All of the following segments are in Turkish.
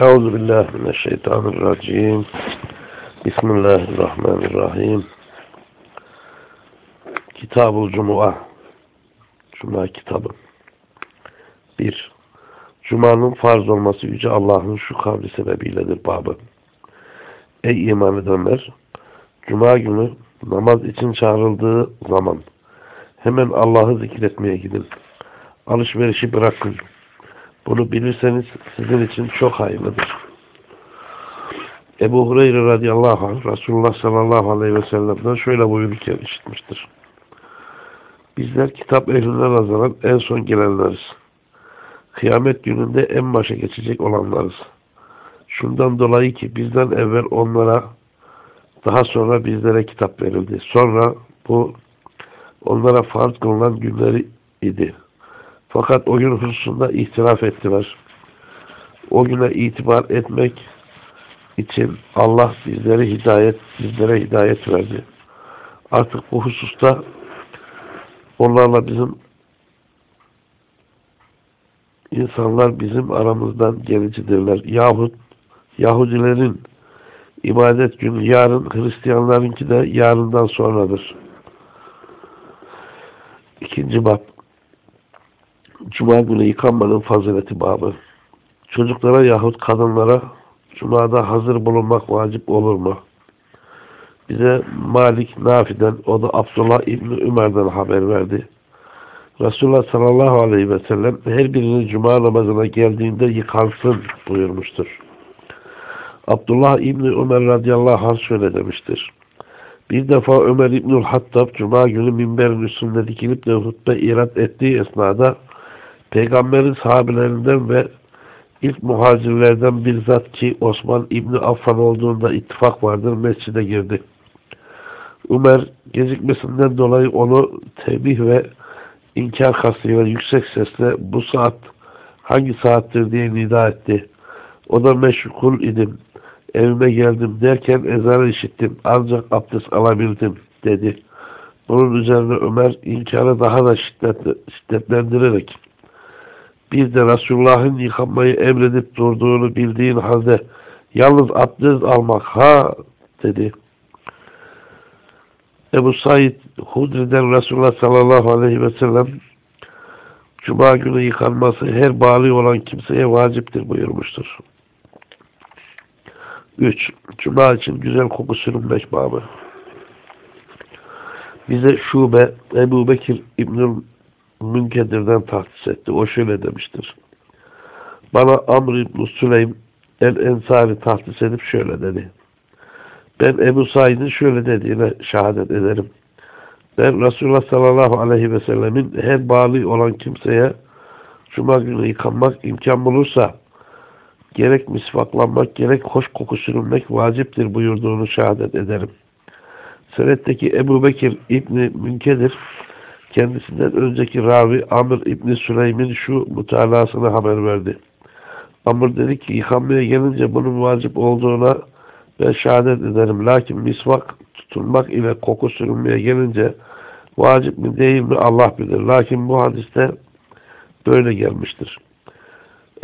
Euzu billahi mineşşeytanirracim. Bismillahirrahmanirrahim. Kitabul Cuma. Cuma kitabı. 1. Cuma'nın farz olması Yüce Allah'ın şu kavli sebebiyledir babı. Ey iman edenler! Cuma günü namaz için çağrıldığı zaman hemen Allah'ı zikretmeye gidin. Alışverişi bırakın. Bunu bilirseniz sizin için çok hayırlıdır. Ebu Hureyre radıyallahu anh Resulullah sallallahu aleyhi ve sellem'den şöyle buyururken işitmiştir. Bizler kitap ehlinden nazaran en son gelenleriz. Kıyamet gününde en başa geçecek olanlarız. Şundan dolayı ki bizden evvel onlara daha sonra bizlere kitap verildi. Sonra bu onlara farz kılınan günleri idi. Fakat o gün hususunda ihtilaf ettiler. O güne itibar etmek için Allah bizlere hidayet, bizlere hidayet verdi. Artık bu hususta onlarla bizim insanlar bizim aramızdan gelicidirler. Yahut Yahudilerin ibadet günü yarın, Hristiyanlarınki de yarından sonradır. İkinci bab Cuma günü yıkanmanın fazileti babı. Çocuklara yahut kadınlara Cuma'da hazır bulunmak vacip olur mu? Bize Malik Nafi'den, o da Abdullah İbni Ömer'den haber verdi. Resulullah sallallahu aleyhi ve sellem her birinin Cuma namazına geldiğinde yıkansın buyurmuştur. Abdullah İbni Ömer radıyallahu anh şöyle demiştir. Bir defa Ömer İbnül Hattab Cuma günü minberin üstünde dikilip de hutbe irat ettiği esnada Peygamberin sahabelerinden ve ilk muhacirlerden bir zat ki Osman İbni Affan olduğunda ittifak vardır mescide girdi. Ömer gecikmesinden dolayı onu tebih ve inkar kastıyla yüksek sesle bu saat hangi saattir diye nida etti. O da meşgul idim. Evime geldim derken ezanı işittim. Ancak abdest alabildim dedi. Bunun üzerine Ömer inkarı daha da şiddetlendirerek bir de Resulullah'ın yıkanmayı emredip durduğunu bildiğin halde yalnız abdest almak ha dedi. Ebu Said Hudri'den Resulullah sallallahu aleyhi ve sellem Cuma günü yıkanması her bağlı olan kimseye vaciptir buyurmuştur. 3. Cuma için güzel koku sürünmek babı. Bize şube Ebu Bekir İbnül Münkedir'den tahsis etti. O şöyle demiştir. Bana Amr İbn Süleym el-Ensari tahsis edip şöyle dedi. Ben Ebu Said'in şöyle dediğine şehadet ederim. Ben Resulullah sallallahu aleyhi ve sellemin her bağlı olan kimseye Cuma günü yıkanmak imkan bulursa gerek misvaklanmak gerek hoş koku sürünmek vaciptir buyurduğunu şehadet ederim. Senetteki Ebu Bekir İbni Münkedir kendisinden önceki ravi Amr İbni Süleym'in şu mutalasını haber verdi. Amr dedi ki yıkanmaya gelince bunun vacip olduğuna ben şehadet ederim. Lakin misvak tutulmak ile koku sürünmeye gelince vacip mi değil mi Allah bilir. Lakin bu hadiste böyle gelmiştir.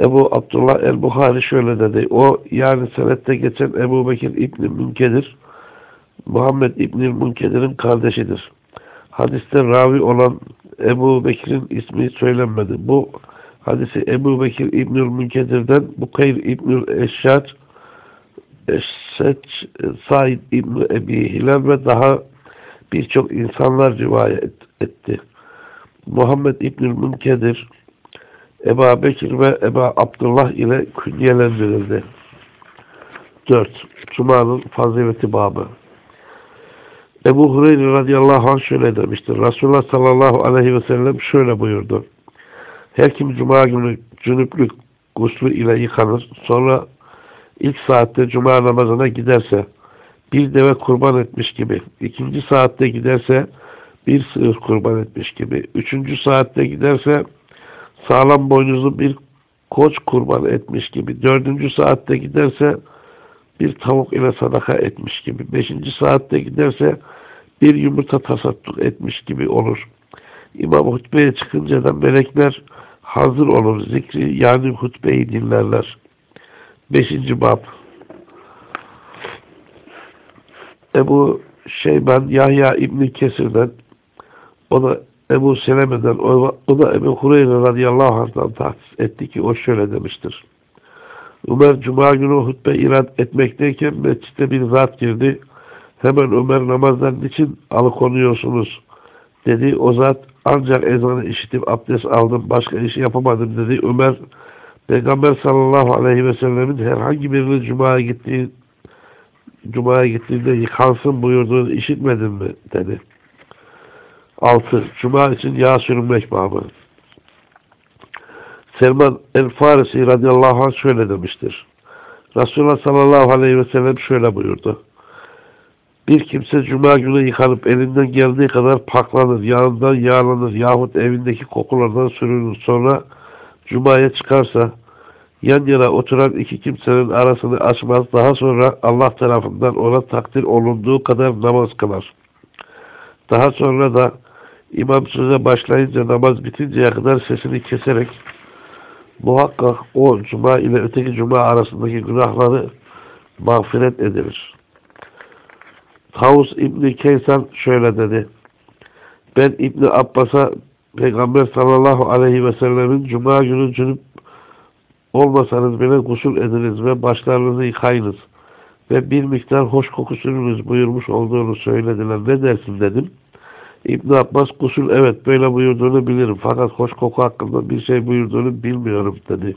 Ebu Abdullah el-Buhari şöyle dedi. O yani senette geçen Ebu Bekir İbni Münkedir Muhammed İbni Münkedir'in kardeşidir. Hadiste ravi olan Ebu Bekir'in ismi söylenmedi. Bu hadisi Ebu Bekir İbnül Münkedir'den Bukayr İbnül Eşşar Eşseç Said İbni Ebi Hilal ve daha birçok insanlar rivayet etti. Muhammed İbnül Münkedir Ebu Bekir ve Ebu Abdullah ile künyelendirildi. 4. Cuma'nın fazileti babı Ebu Hureyre radıyallahu anh şöyle demiştir. Resulullah sallallahu aleyhi ve sellem şöyle buyurdu. Her kim cuma günü cünüplük guslü ile yıkanır. Sonra ilk saatte cuma namazına giderse bir deve kurban etmiş gibi. ikinci saatte giderse bir sığır kurban etmiş gibi. Üçüncü saatte giderse sağlam boynuzlu bir koç kurban etmiş gibi. Dördüncü saatte giderse bir tavuk ile sadaka etmiş gibi. Beşinci saatte giderse bir yumurta tasadduk etmiş gibi olur. İmam hutbeye çıkınca da melekler hazır olur. Zikri yani hutbeyi dinlerler. Beşinci bab Ebu Şeyban Yahya İbni Kesir'den o da Ebu Seleme'den o da Ebu Hureyre radıyallahu anh'tan tahsis etti ki o şöyle demiştir. Ömer Cuma günü hutbe irad etmekteyken mescitte bir zat girdi. Hemen Ömer namazdan için alıkonuyorsunuz dedi. O zat ancak ezanı işitip abdest aldım başka iş yapamadım dedi. Ömer Peygamber sallallahu aleyhi ve sellemin herhangi birinin Cuma'ya gittiği Cuma'ya gittiğinde yıkansın buyurduğunu işitmedin mi? dedi. 6. Cuma için yağ sürünmek babı. Selman el-Farisi radıyallahu anh şöyle demiştir. Resulullah sallallahu aleyhi ve sellem şöyle buyurdu. Bir kimse cuma günü yıkanıp elinden geldiği kadar paklanır, yağından yağlanır yahut evindeki kokulardan sürünür. Sonra cumaya çıkarsa yan yana oturan iki kimsenin arasını açmaz. Daha sonra Allah tarafından ona takdir olunduğu kadar namaz kılar. Daha sonra da imam söze başlayınca namaz bitinceye kadar sesini keserek muhakkak o cuma ile öteki cuma arasındaki günahları mağfiret edilir. Tavus İbni Keysan şöyle dedi. Ben İbni Abbas'a Peygamber sallallahu aleyhi ve sellemin cuma günü cünüp olmasanız bile gusül ediniz ve başlarınızı yıkayınız ve bir miktar hoş koku sürünüz buyurmuş olduğunu söylediler. Ne dersin dedim. İbn Abbas gusül evet böyle buyurduğunu bilirim fakat hoş koku hakkında bir şey buyurduğunu bilmiyorum dedi.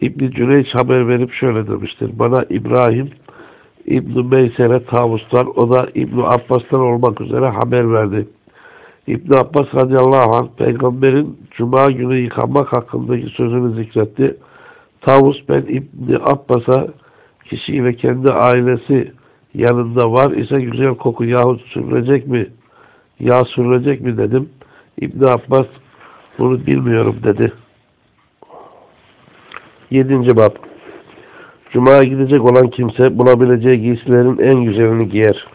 İbn Cüneyç haber verip şöyle demiştir. Bana İbrahim İbn Meysere Tavus'tan o da İbn Abbas'tan olmak üzere haber verdi. İbn Abbas radıyallahu anh peygamberin cuma günü yıkanmak hakkındaki sözünü zikretti. Tavus ben İbn Abbas'a kişi ve kendi ailesi yanında var ise güzel koku yahut sürülecek mi yağ sürülecek mi dedim. İbn Abbas bunu bilmiyorum dedi. Yedinci bab Cuma'ya gidecek olan kimse bulabileceği giysilerin en güzelini giyer.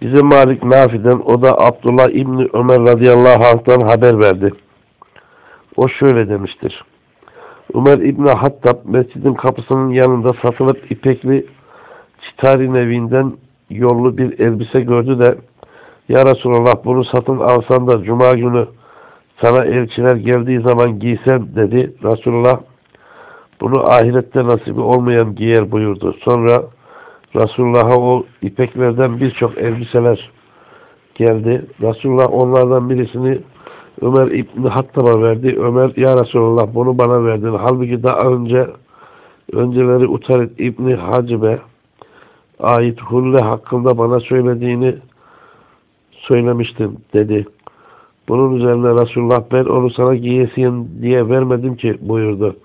Bize Malik Nafi'den o da Abdullah İbni Ömer radıyallahu anh'tan haber verdi. O şöyle demiştir. Ömer İbni Hattab mescidin kapısının yanında satılıp ipekli çitarin evinden yollu bir elbise gördü de Ya Resulallah bunu satın alsan da cuma günü sana elçiler geldiği zaman giysem dedi. Resulullah bunu ahirette nasibi olmayan giyer buyurdu. Sonra Resulullah'a o ipeklerden birçok elbiseler geldi. Resulullah onlardan birisini Ömer İbni Hattab'a verdi. Ömer ya Resulullah bunu bana verdin. Halbuki daha önce önceleri Utarit İbni Hacibe ait hulle hakkında bana söylediğini söylemiştim dedi. Bunun üzerine Resulullah ben onu sana giyesin diye vermedim ki buyurdu.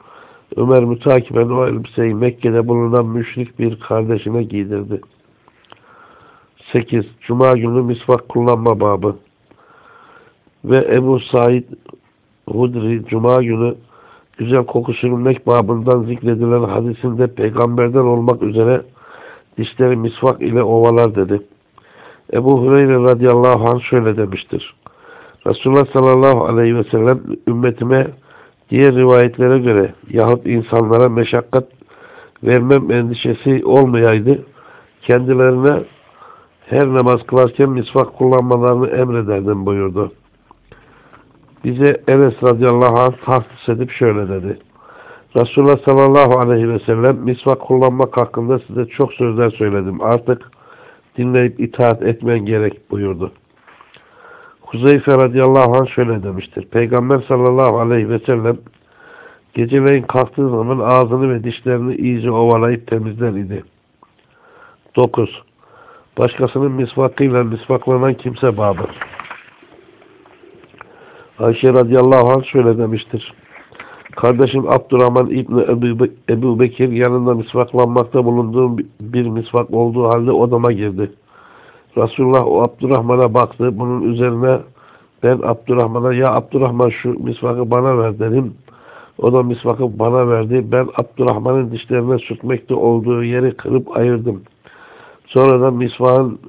Ömer mütakiben o elbiseyi Mekke'de bulunan müşrik bir kardeşine giydirdi. 8. Cuma günü misvak kullanma babı ve Ebu Said Hudri Cuma günü güzel koku sürünmek babından zikredilen hadisinde peygamberden olmak üzere dişleri misvak ile ovalar dedi. Ebu Hureyre radıyallahu anh şöyle demiştir. Resulullah sallallahu aleyhi ve sellem ümmetime Diğer rivayetlere göre yahut insanlara meşakkat vermem endişesi olmayaydı. Kendilerine her namaz kılarken misvak kullanmalarını emrederdim buyurdu. Bize Enes radıyallahu anh tahsis edip şöyle dedi. Resulullah sallallahu aleyhi ve sellem misvak kullanmak hakkında size çok sözler söyledim. Artık dinleyip itaat etmen gerek buyurdu. Huzeyfe radıyallahu anh şöyle demiştir. Peygamber sallallahu aleyhi ve sellem geceleyin kalktığı zaman ağzını ve dişlerini iyice ovalayıp temizler idi. 9. Başkasının misvakıyla misvaklanan kimse babı. Ayşe radıyallahu anh şöyle demiştir. Kardeşim Abdurrahman İbni Ebu, Bekir yanında misvaklanmakta bulunduğum bir misvak olduğu halde odama girdi. Resulullah o Abdurrahman'a baktı. Bunun üzerine ben Abdurrahman'a ya Abdurrahman şu misvakı bana ver dedim. O da misvakı bana verdi. Ben Abdurrahman'ın dişlerine sürtmekte olduğu yeri kırıp ayırdım. Sonra da misvakın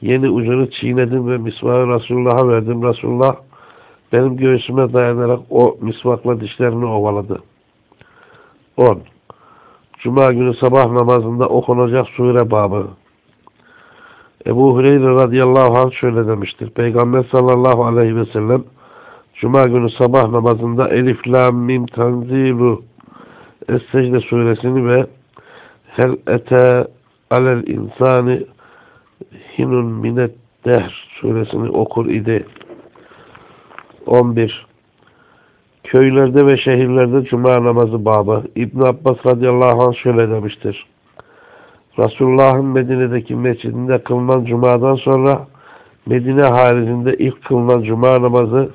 yeni ucunu çiğnedim ve misvağı Resulullah'a verdim. Resulullah benim göğsüme dayanarak o misvakla dişlerini ovaladı. 10. Cuma günü sabah namazında okunacak sure babı. Ebu Hureyre radıyallahu anh şöyle demiştir. Peygamber sallallahu aleyhi ve sellem Cuma günü sabah namazında Elif, Lam, Mim, Tanzilu Es-Secde suresini ve Hel ete alel insani hinun minet dehr suresini okur idi. 11. Köylerde ve şehirlerde cuma namazı babı. İbn Abbas radıyallahu anh şöyle demiştir. Resulullah'ın Medine'deki mescidinde kılınan cumadan sonra Medine haricinde ilk kılınan cuma namazı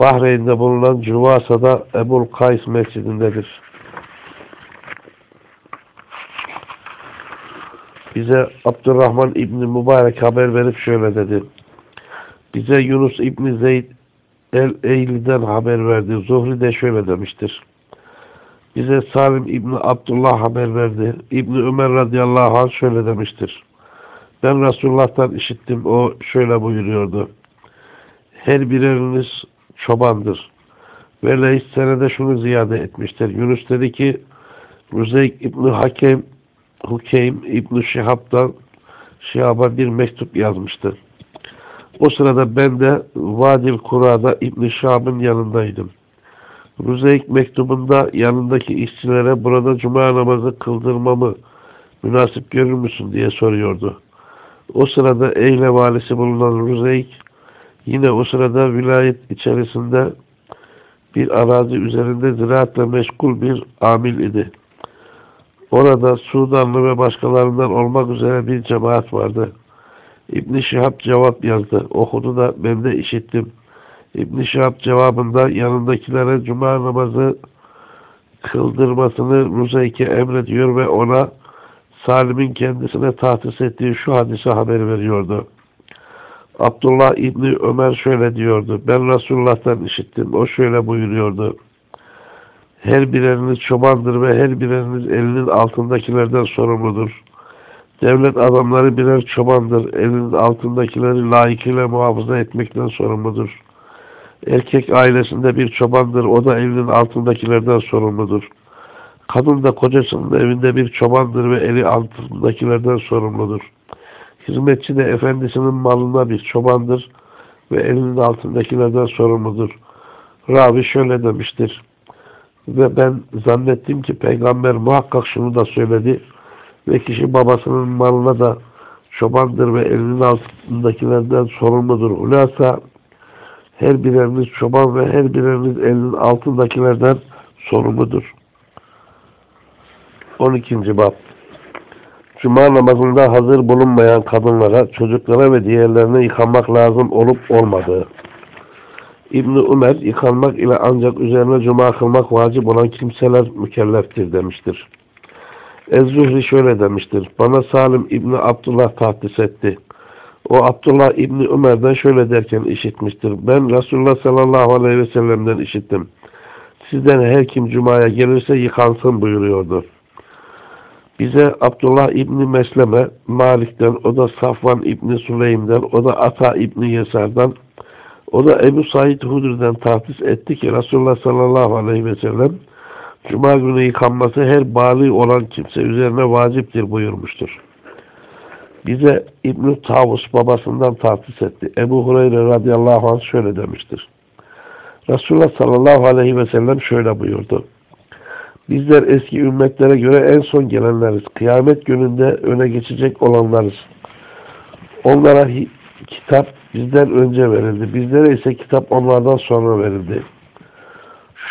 Bahreyn'de bulunan Cuvasa'da Ebul Kays mescidindedir. Bize Abdurrahman İbni Mübarek haber verip şöyle dedi. Bize Yunus İbni Zeyd El-Eyli'den haber verdi. Zuhri de şöyle demiştir. Bize Salim İbni Abdullah haber verdi. İbni Ömer radıyallahu anh şöyle demiştir. Ben Resulullah'tan işittim. O şöyle buyuruyordu. Her bireriniz çobandır. Ve Leys senede şunu ziyade etmiştir. Yunus dedi ki Rüzeyk İbni Hakem Hukeym İbni Şihab'dan Şihab'a bir mektup yazmıştı. O sırada ben de Vadil Kura'da İbn-i Şahab'ın yanındaydım. Rüzeyk mektubunda yanındaki işçilere burada cuma namazı kıldırmamı münasip görür müsün diye soruyordu. O sırada Eyle valisi bulunan Rüzeyk yine o sırada vilayet içerisinde bir arazi üzerinde ziraatle meşgul bir amil idi. Orada Sudanlı ve başkalarından olmak üzere bir cemaat vardı. İbn Şihab cevap yazdı. Okudu da ben de işittim. İbn Şihab cevabında yanındakilere cuma namazı kıldırmasını Ruzeyk'e emrediyor ve ona Salim'in kendisine tahsis ettiği şu hadise haber veriyordu. Abdullah İbni Ömer şöyle diyordu. Ben Resulullah'tan işittim. O şöyle buyuruyordu. Her bireriniz çobandır ve her bireriniz elinin altındakilerden sorumludur. Devlet adamları birer çobandır. Elinin altındakileri layıkıyla muhafaza etmekten sorumludur. Erkek ailesinde bir çobandır. O da elinin altındakilerden sorumludur. Kadın da kocasının evinde bir çobandır ve eli altındakilerden sorumludur. Hizmetçi de efendisinin malında bir çobandır ve elinin altındakilerden sorumludur. Ravi şöyle demiştir. Ve ben zannettim ki peygamber muhakkak şunu da söyledi. Ve kişi babasının malına da çobandır ve elinin altındakilerden sorumludur. Hulasa her bireriniz çoban ve her bireriniz elinin altındakilerden sorumludur. 12. Bab Cuma namazında hazır bulunmayan kadınlara, çocuklara ve diğerlerine yıkanmak lazım olup olmadığı. İbn Ömer yıkanmak ile ancak üzerine cuma kılmak vacip olan kimseler mükelleftir demiştir. Ez-Zuhri şöyle demiştir. Bana Salim İbni Abdullah tahdis etti. O Abdullah İbni Ömer'den şöyle derken işitmiştir. Ben Resulullah sallallahu aleyhi ve sellem'den işittim. Sizden her kim cumaya gelirse yıkansın buyuruyordu. Bize Abdullah İbni Mesleme Malik'ten, o da Safvan İbni Süleym'den, o da Ata İbni Yesar'dan, o da Ebu Said Hudur'dan tahsis etti ki Resulullah sallallahu aleyhi ve sellem Cuma günü yıkanması her bali olan kimse üzerine vaciptir buyurmuştur. Bize ibn Tavus babasından tahsis etti. Ebu Hureyre radıyallahu anh şöyle demiştir. Resulullah sallallahu aleyhi ve sellem şöyle buyurdu. Bizler eski ümmetlere göre en son gelenleriz. Kıyamet gününde öne geçecek olanlarız. Onlara kitap bizden önce verildi. Bizlere ise kitap onlardan sonra verildi.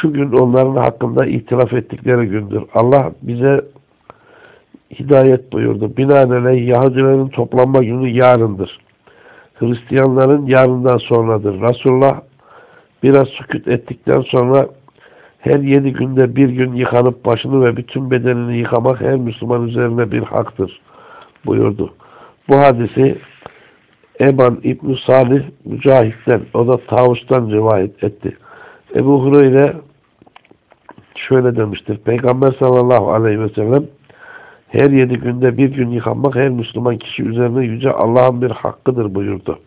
Şu gün onların hakkında itiraf ettikleri gündür. Allah bize hidayet buyurdu. Binaenaleyh Yahudilerin toplanma günü yarındır. Hristiyanların yarından sonradır. Resulullah biraz sükut ettikten sonra her yedi günde bir gün yıkanıp başını ve bütün bedenini yıkamak her Müslüman üzerine bir haktır buyurdu. Bu hadisi Eban İbn Salih Mücahit'ten, o da Tavus'tan rivayet etti. Ebu Hureyre şöyle demiştir. Peygamber sallallahu aleyhi ve sellem her yedi günde bir gün yıkanmak her Müslüman kişi üzerine yüce Allah'ın bir hakkıdır buyurdu.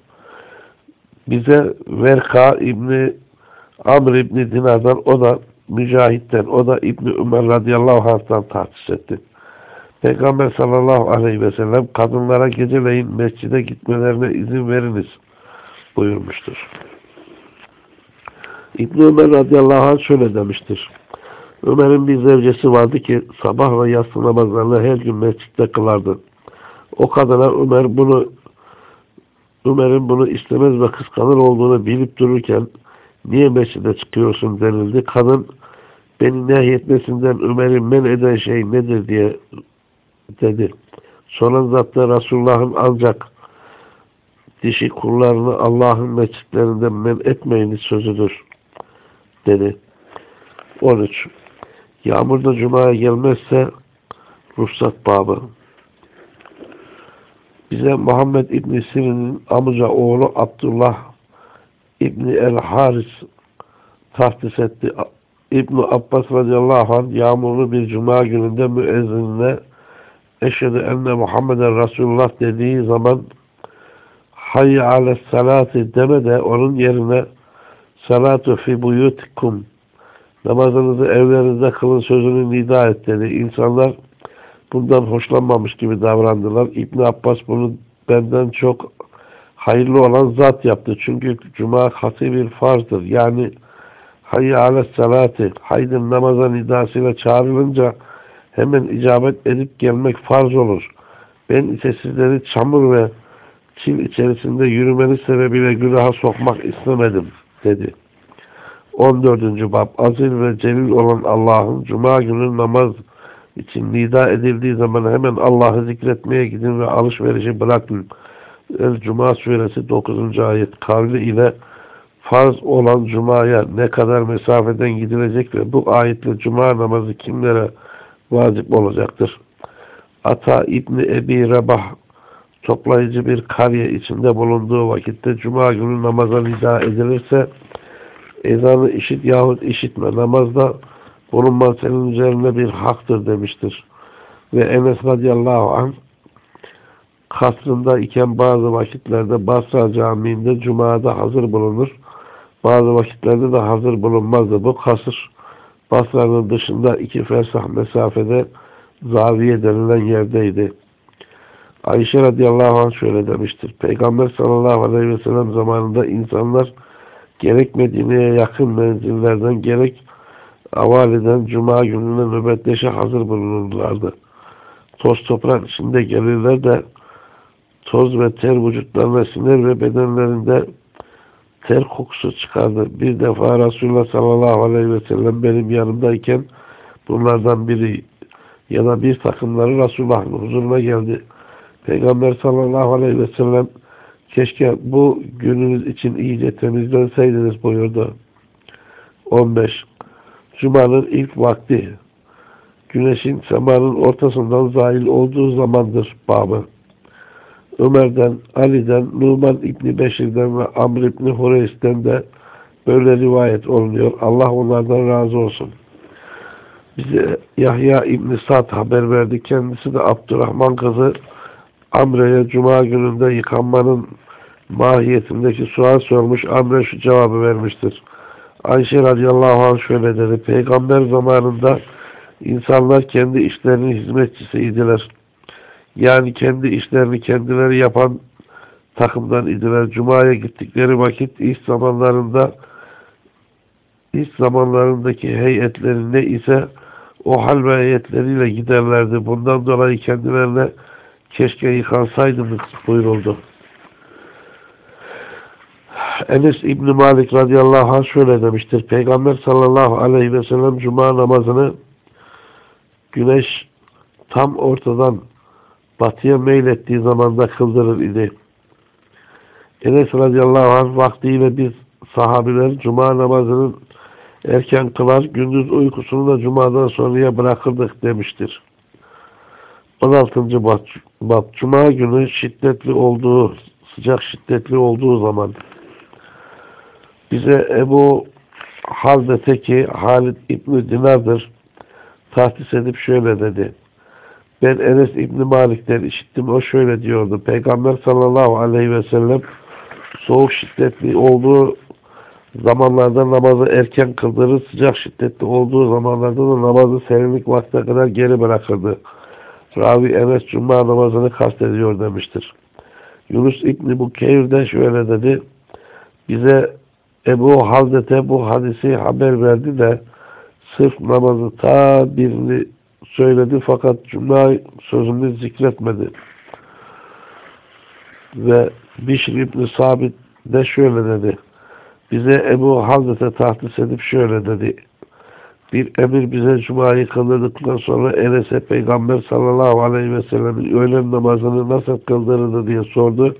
Bize Verka İbni Amr İbni Dinar'dan o da Mücahit'ten, o da İbni Ömer radıyallahu anh'tan tahsis etti. Peygamber sallallahu aleyhi ve sellem kadınlara geceleyin mescide gitmelerine izin veriniz buyurmuştur. İbn Ömer radıyallahu anh şöyle demiştir. Ömer'in bir zevcesi vardı ki sabah ve yatsı namazlarını her gün mescitte kılardı. O kadına Ömer bunu Ömer'in bunu istemez ve kıskanır olduğunu bilip dururken niye mescide çıkıyorsun denildi. Kadın beni nehyetmesinden Ömer'in men eden şey nedir diye dedi. Sonra zaten Resulullah'ın ancak dişi kullarını Allah'ın mescitlerinden men etmeyiniz sözüdür dedi. 13. Yağmurda Cuma'ya gelmezse ruhsat babı. Bize Muhammed İbni Sirin'in amca oğlu Abdullah İbni El-Haris tahtis etti. İbn Abbas radıyallahu anh yağmurlu bir cuma gününde müezzinine eşhedü enne Muhammeden Resulullah dediği zaman hayy ale salati deme de onun yerine salatu fi buyutikum namazınızı evlerinizde kılın sözünü nida et dedi. İnsanlar bundan hoşlanmamış gibi davrandılar. İbn Abbas bunu benden çok hayırlı olan zat yaptı. Çünkü cuma katı bir farzdır. Yani hayy ale salati haydın namaza nidasıyla çağrılınca hemen icabet edip gelmek farz olur. Ben ise sizleri çamur ve çil içerisinde yürümeniz sebebiyle günaha sokmak istemedim dedi. 14. Bab Azil ve celil olan Allah'ın Cuma günü namaz için nida edildiği zaman hemen Allah'ı zikretmeye gidin ve alışverişi bırakın. El Cuma suresi 9. ayet kavli ile farz olan Cuma'ya ne kadar mesafeden gidilecek ve bu ayetle Cuma namazı kimlere vacip olacaktır? Ata İbni Ebi Rebah toplayıcı bir kariye içinde bulunduğu vakitte Cuma günü namaza nida edilirse ezanı işit yahut işitme namazda bulunman senin üzerine bir haktır demiştir. Ve Enes radıyallahu anh kasrında iken bazı vakitlerde Basra Camii'nde Cuma'da hazır bulunur. Bazı vakitlerde de hazır bulunmazdı. Bu kasır Basra'nın dışında iki fersah mesafede zaviye denilen yerdeydi. Ayşe radıyallahu anh şöyle demiştir. Peygamber sallallahu aleyhi ve sellem zamanında insanlar gerek Medine'ye yakın menzillerden gerek Avali'den Cuma gününe nöbetleşe hazır bulunurlardı. Toz toprak içinde gelirler de toz ve ter vücutlarına siner ve bedenlerinde ter kokusu çıkardı. Bir defa Resulullah sallallahu aleyhi ve sellem benim yanımdayken bunlardan biri ya da bir takımları Resulullah'ın huzuruna geldi. Peygamber sallallahu aleyhi ve sellem keşke bu gününüz için iyice temizlenseydiniz buyurdu. 15. Cuma'nın ilk vakti güneşin semanın ortasından zahil olduğu zamandır babı. Ömer'den, Ali'den, Numan İbni Beşir'den ve Amr İbni Hureys'ten de böyle rivayet olunuyor. Allah onlardan razı olsun. Bize Yahya İbni Sa'd haber verdi. Kendisi de Abdurrahman kızı Amre'ye Cuma gününde yıkanmanın mahiyetindeki sual sormuş. Amre şu cevabı vermiştir. Ayşe radıyallahu anh şöyle dedi. Peygamber zamanında insanlar kendi işlerinin hizmetçisiydiler. Yani kendi işlerini kendileri yapan takımdan idiler. Cuma'ya gittikleri vakit iş zamanlarında iş zamanlarındaki heyetleri ne ise o hal ve heyetleriyle giderlerdi. Bundan dolayı kendilerine keşke yıkansaydınız buyuruldu. Enes İbni Malik radıyallahu anh şöyle demiştir. Peygamber sallallahu aleyhi ve sellem cuma namazını güneş tam ortadan batıya meylettiği zamanda kıldırır idi. Enes radıyallahu anh vaktiyle biz sahabiler cuma namazının erken kılar, gündüz uykusunu da cumadan sonraya bırakırdık demiştir. 16. Bab, bab Cuma günü şiddetli olduğu, sıcak şiddetli olduğu zaman bize Ebu Halde Halid İbni Dinar'dır tahsis edip şöyle dedi. Ben Enes İbni Malik'ten işittim. O şöyle diyordu. Peygamber sallallahu aleyhi ve sellem soğuk şiddetli olduğu zamanlarda namazı erken kıldırır, sıcak şiddetli olduğu zamanlarda da namazı serinlik vaktine kadar geri bırakırdı. Ravi Enes Cuma namazını kastediyor demiştir. Yunus İbni Bukeyr de şöyle dedi. Bize Ebu Hazrete bu hadisi haber verdi de sırf namazı ta birini söyledi fakat Cuma sözünü zikretmedi. Ve Bişr İbni Sabit de şöyle dedi. Bize Ebu Hazrete tahtis edip şöyle dedi. Bir emir bize Cuma'yı kıldırdıktan sonra Enes'e Peygamber sallallahu aleyhi ve sellem'in öğlen namazını nasıl kıldırdı diye sordu.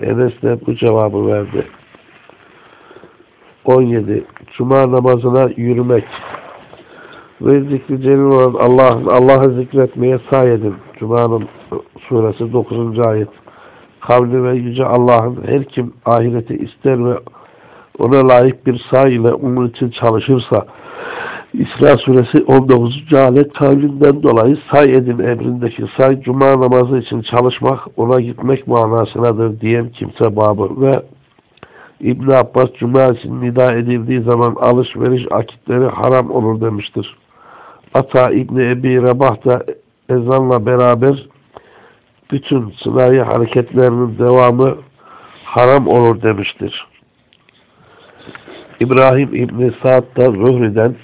Enes de bu cevabı verdi. 17. Cuma namazına yürümek ve zikri celil olan Allah'ı Allah zikretmeye say edin. Cuma'nın suresi 9. ayet. Kavli ve yüce Allah'ın her kim ahireti ister ve ona layık bir say ile onun için çalışırsa İsra suresi 19. ayet kavlinden dolayı say edin emrindeki say cuma namazı için çalışmak ona gitmek manasınadır diyen kimse babı ve İbn Abbas cuma için nida edildiği zaman alışveriş akitleri haram olur demiştir. Ata İbni Ebi Rebah da ezanla beraber bütün sınai hareketlerinin devamı haram olur demiştir. İbrahim İbni Sa'd da Zuhri'den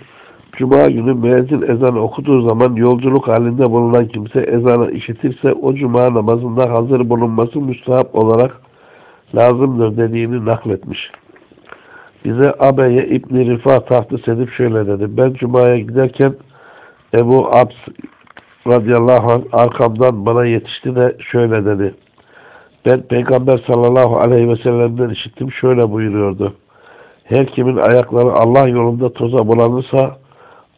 Cuma günü müezzin ezanı okuduğu zaman yolculuk halinde bulunan kimse ezanı işitirse o cuma namazında hazır bulunması müstahap olarak lazımdır dediğini nakletmiş. Bize Abeye İbni Rifa tahtı edip şöyle dedi. Ben Cuma'ya giderken Ebu Abs radıyallahu anh arkamdan bana yetişti de şöyle dedi. Ben Peygamber sallallahu aleyhi ve sellem'den işittim şöyle buyuruyordu. Her kimin ayakları Allah yolunda toza bulanırsa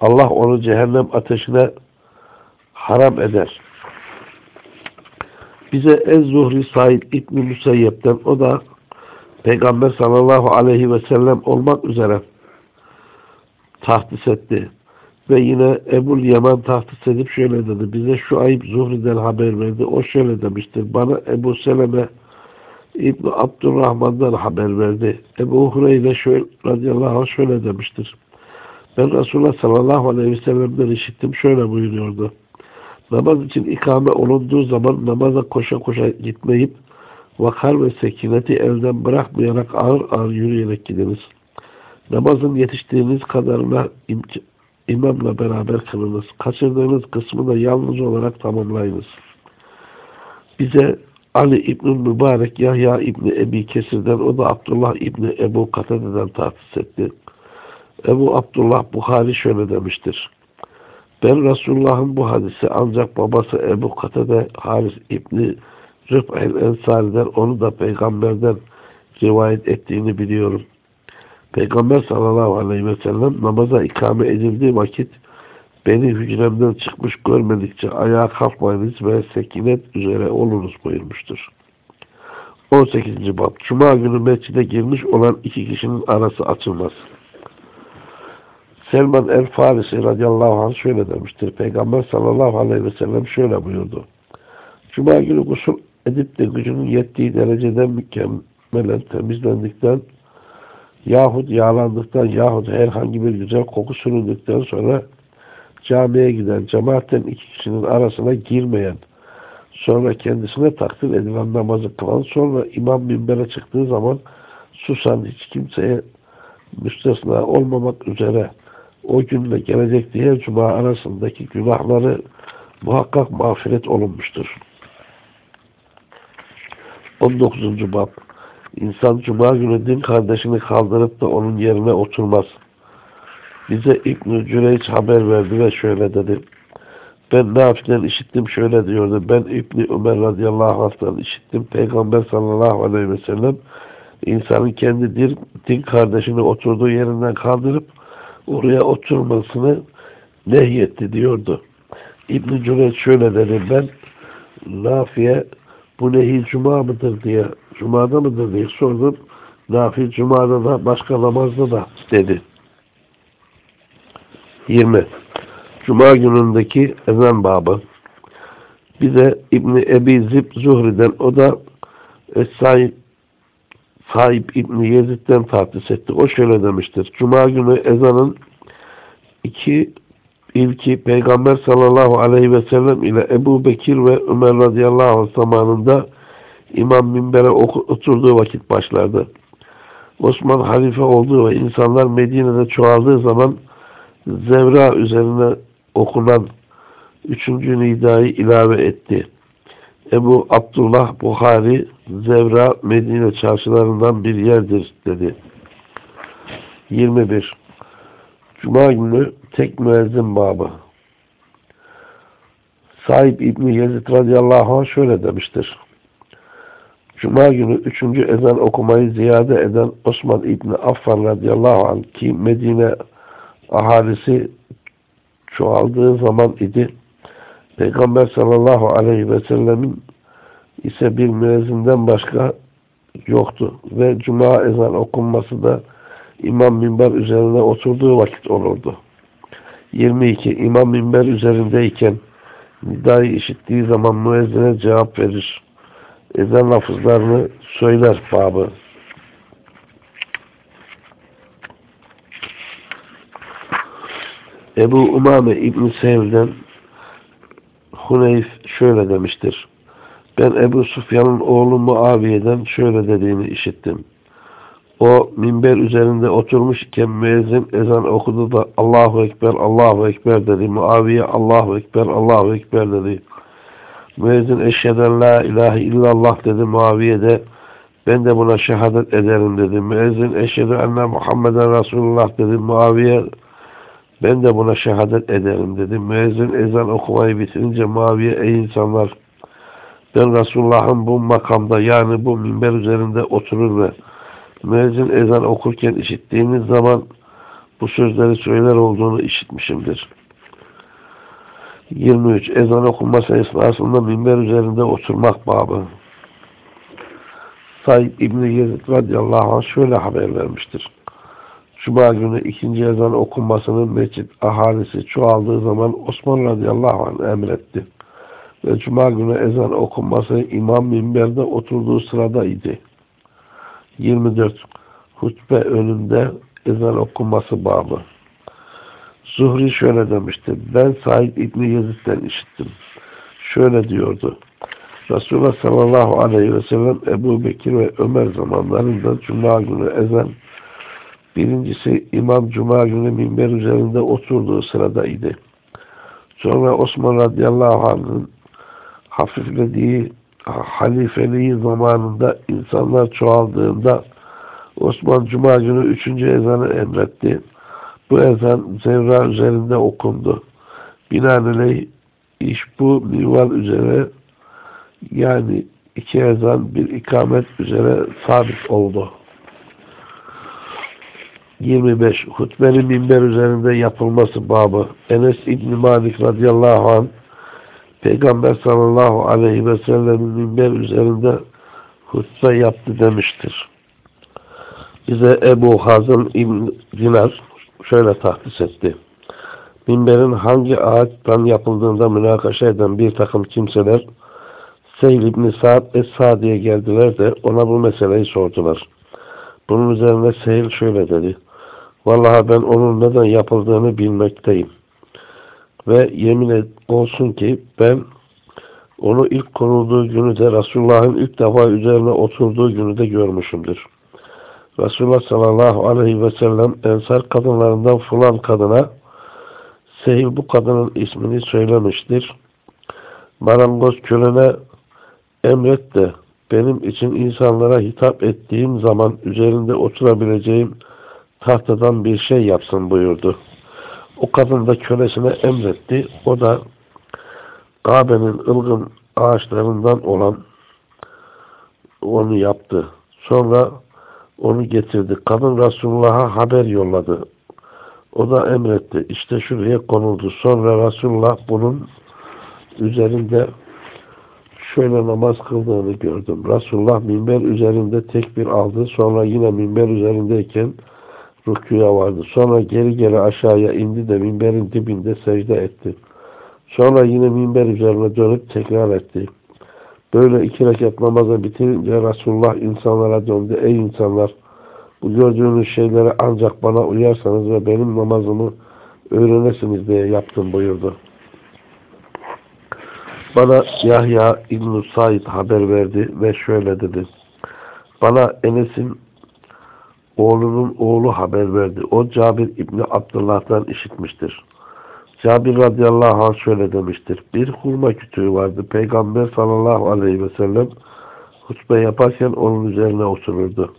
Allah onu cehennem ateşine haram eder. Bize Ez-Zuhri Said İbni Müseyyep'ten o da Peygamber sallallahu aleyhi ve sellem olmak üzere tahdis etti. Ve yine Ebul Yaman tahdis edip şöyle dedi. Bize şu ayıp Zuhri'den haber verdi. O şöyle demiştir. Bana Ebu Seleme İbni Abdurrahman'dan haber verdi. Ebu Hureyre şöyle, radıyallahu anh şöyle demiştir. Ben Resulullah sallallahu aleyhi ve sellem'den işittim. Şöyle buyuruyordu. Namaz için ikame olunduğu zaman namaza koşa koşa gitmeyip vakar ve sekineti elden bırakmayarak ağır ağır yürüyerek gidiniz. Namazın yetiştiğiniz kadarına imamla beraber kılınız. Kaçırdığınız kısmı da yalnız olarak tamamlayınız. Bize Ali İbn Mübarek Yahya İbni Ebi Kesir'den o da Abdullah İbni Ebu Katade'den tahsis etti. Ebu Abdullah Bukhari şöyle demiştir. Ben Resulullah'ın bu hadisi ancak babası Ebu Katade Haris İbni Rıf'el Ensari'den onu da peygamberden rivayet ettiğini biliyorum. Peygamber sallallahu aleyhi ve sellem namaza ikame edildiği vakit beni hücremden çıkmış görmedikçe ayağa kalkmayınız ve sekinet üzere olunuz buyurmuştur. 18. Bab Cuma günü mescide girmiş olan iki kişinin arası açılmaz. Selman el-Farisi radıyallahu anh şöyle demiştir. Peygamber sallallahu aleyhi ve sellem şöyle buyurdu. Cuma günü gusül edip de gücünün yettiği derecede mükemmelen temizlendikten yahut yağlandıktan yahut herhangi bir güzel koku sürüldükten sonra camiye giden cemaatten iki kişinin arasına girmeyen sonra kendisine takdir edilen namazı kılan sonra imam minbere çıktığı zaman susan hiç kimseye müstesna olmamak üzere o günle gelecek diğer cuma arasındaki günahları muhakkak mağfiret olunmuştur. 19. Bab İnsan cuma günü din kardeşini kaldırıp da onun yerine oturmaz. Bize İbn-i Cüreyç haber verdi ve şöyle dedi. Ben Nafi'den işittim şöyle diyordu. Ben İbni Ömer radıyallahu anh'tan işittim. Peygamber sallallahu aleyhi ve sellem insanın kendi din, din kardeşini oturduğu yerinden kaldırıp oraya oturmasını nehyetti diyordu. İbn-i şöyle dedi ben Nafi'ye bu nehi cuma mıdır diye cumada mıdır diye sordum. Nafi cumada da başka namazda da dedi. 20. Cuma günündeki ezan babı. Bize İbni Ebi Zib Zuhri'den o da Es-Said sahip İbni Yezid'den tahsis etti. O şöyle demiştir. Cuma günü ezanın iki ilki Peygamber sallallahu aleyhi ve sellem ile Ebu Bekir ve Ömer radıyallahu anh zamanında imam minbere oturduğu vakit başlardı. Osman halife olduğu ve insanlar Medine'de çoğaldığı zaman Zevra üzerine okunan üçüncü nidayı ilave etti. Ebu Abdullah Buhari Zevra Medine çarşılarından bir yerdir dedi. 21. Cuma günü tek müezzin babı. Sahip İbni Yezid radıyallahu anh şöyle demiştir. Cuma günü üçüncü ezan okumayı ziyade eden Osman İbni Affan radıyallahu anh ki Medine ahalisi çoğaldığı zaman idi. Peygamber sallallahu aleyhi ve sellemin ise bir müezzinden başka yoktu. Ve cuma ezan okunması da imam minber üzerine oturduğu vakit olurdu. 22. İmam minber üzerindeyken nidayı işittiği zaman müezzine cevap verir. Ezan lafızlarını söyler babı. Ebu Umame İbn Sevl'den Huneyf şöyle demiştir. Ben Ebu Sufyan'ın oğlu Muaviye'den şöyle dediğini işittim. O minber üzerinde oturmuş iken müezzin ezan okudu da Allahu Ekber, Allahu Ekber dedi. Muaviye Allahu Ekber, Allahu Ekber dedi. Müezzin eşheden la ilahe illallah dedi. Muaviye de ben de buna şehadet ederim dedi. Müezzin eşhedü enne Muhammeden Resulullah dedi. Muaviye ben de buna şehadet ederim dedi. Müezzin ezan okumayı bitirince Muaviye ey insanlar ben Resulullah'ın bu makamda yani bu minber üzerinde oturur ve müezzin ezan okurken işittiğiniz zaman bu sözleri söyler olduğunu işitmişimdir. 23. Ezan okunması esnasında minber üzerinde oturmak babı. Said İbni Yezid radıyallahu anh şöyle haber vermiştir. Cuma günü ikinci ezan okunmasının mescit ahalisi çoğaldığı zaman Osman radıyallahu anh emretti. Ve Cuma günü ezan okunması imam minberde oturduğu sırada idi. 24. Hutbe önünde ezan okunması babı. Zuhri şöyle demişti. Ben Said İbni Yezid'den işittim. Şöyle diyordu. Resulullah sallallahu aleyhi ve sellem Ebu Bekir ve Ömer zamanlarında Cuma günü ezan birincisi İmam Cuma günü minber üzerinde oturduğu sırada idi. Sonra Osman radıyallahu anh'ın hafiflediği halifeliği zamanında insanlar çoğaldığında Osman Cuma günü üçüncü ezanı emretti. Bu ezan zevra üzerinde okundu. Binaenaleyh iş bu minval üzere yani iki ezan bir ikamet üzere sabit oldu. 25. Hutbenin minber üzerinde yapılması babı. Enes İbni Malik radıyallahu anh Peygamber sallallahu aleyhi ve sellemin minber üzerinde hutbe yaptı demiştir. Bize Ebu Hazım İbn Dinar şöyle tahsis etti. Minberin hangi ağaçtan yapıldığında münakaşa eden bir takım kimseler Seyl İbni Sa'd Es-Sadi'ye geldiler de ona bu meseleyi sordular. Bunun üzerine Seyl şöyle dedi. Vallahi ben onun neden yapıldığını bilmekteyim. Ve yemin et, olsun ki ben onu ilk konulduğu günü de Resulullah'ın ilk defa üzerine oturduğu günü de görmüşümdür. Resulullah sallallahu aleyhi ve sellem ensar kadınlarından falan kadına Sehil bu kadının ismini söylemiştir. Marangoz kölene emret de benim için insanlara hitap ettiğim zaman üzerinde oturabileceğim tahtadan bir şey yapsın buyurdu. O kadın da kölesine emretti. O da Kabe'nin ılgın ağaçlarından olan onu yaptı. Sonra onu getirdi. Kadın Resulullah'a haber yolladı. O da emretti. İşte şuraya konuldu. Sonra Resulullah bunun üzerinde şöyle namaz kıldığını gördüm. Resulullah minber üzerinde tekbir aldı. Sonra yine minber üzerindeyken rükuya vardı. Sonra geri geri aşağıya indi de minberin dibinde secde etti. Sonra yine minber üzerine dönüp tekrar etti. Böyle iki rekat namazı bitirince Resulullah insanlara döndü. Ey insanlar! Bu gördüğünüz şeylere ancak bana uyarsanız ve benim namazımı öğrenesiniz diye yaptım buyurdu. Bana Yahya İbn-i haber verdi ve şöyle dedi. Bana Enes'in oğlunun oğlu haber verdi. O Cabir İbni Abdullah'tan işitmiştir. Cabir radıyallahu anh şöyle demiştir. Bir hurma kütüğü vardı. Peygamber sallallahu aleyhi ve sellem hutbe yaparken onun üzerine otururdu.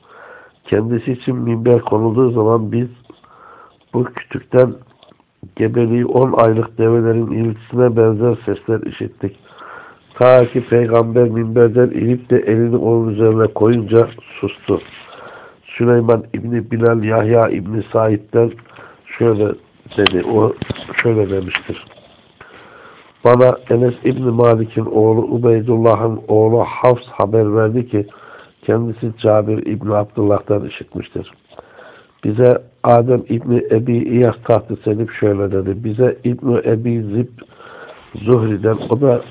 Kendisi için minber konulduğu zaman biz bu kütükten gebeliği on aylık develerin iltisine benzer sesler işittik. Ta ki peygamber minberden inip de elini onun üzerine koyunca sustu. Süleyman İbni Bilal Yahya İbni Said'den şöyle dedi. O şöyle demiştir. Bana Enes İbni Malik'in oğlu Ubeydullah'ın oğlu Hafs haber verdi ki kendisi Cabir İbni Abdullah'tan işitmiştir. Bize Adem İbni Ebi İyas tahtı selip şöyle dedi. Bize İbni Ebi Zib Zuhri'den o da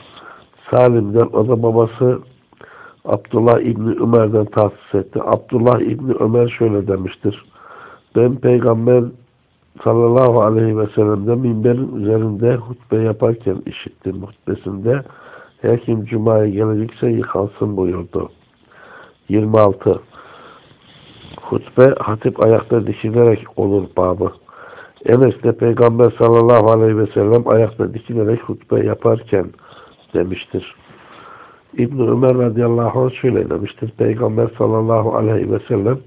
Salim'den o da babası Abdullah İbni Ömer'den tahsis etti. Abdullah İbni Ömer şöyle demiştir. Ben peygamber sallallahu aleyhi ve sellem'de minberin üzerinde hutbe yaparken işittim hutbesinde. Her kim Cuma'ya gelecekse yıkansın buyurdu. 26. Hutbe hatip ayakta dikilerek olur babı. Enes de Peygamber sallallahu aleyhi ve sellem ayakta dikilerek hutbe yaparken demiştir. İbn Ömer radıyallahu anh şöyle demiştir. Peygamber sallallahu aleyhi ve sellem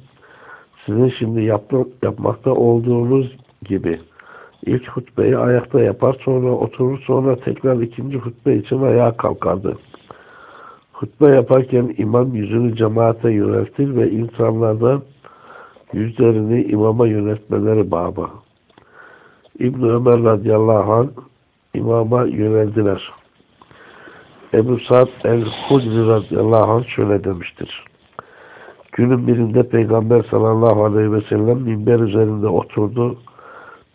sizin şimdi yaptı, yapmakta olduğunuz gibi ilk hutbeyi ayakta yapar sonra oturur sonra tekrar ikinci hutbe için ayağa kalkardı. Hutbe yaparken imam yüzünü cemaate yöneltir ve insanlardan yüzlerini imama yöneltmeleri baba. İbn Ömer radıyallahu anh imama yöneldiler. Ebu Sa'd el-Hudri radıyallahu anh şöyle demiştir. Günün birinde Peygamber sallallahu aleyhi ve sellem minber üzerinde oturdu.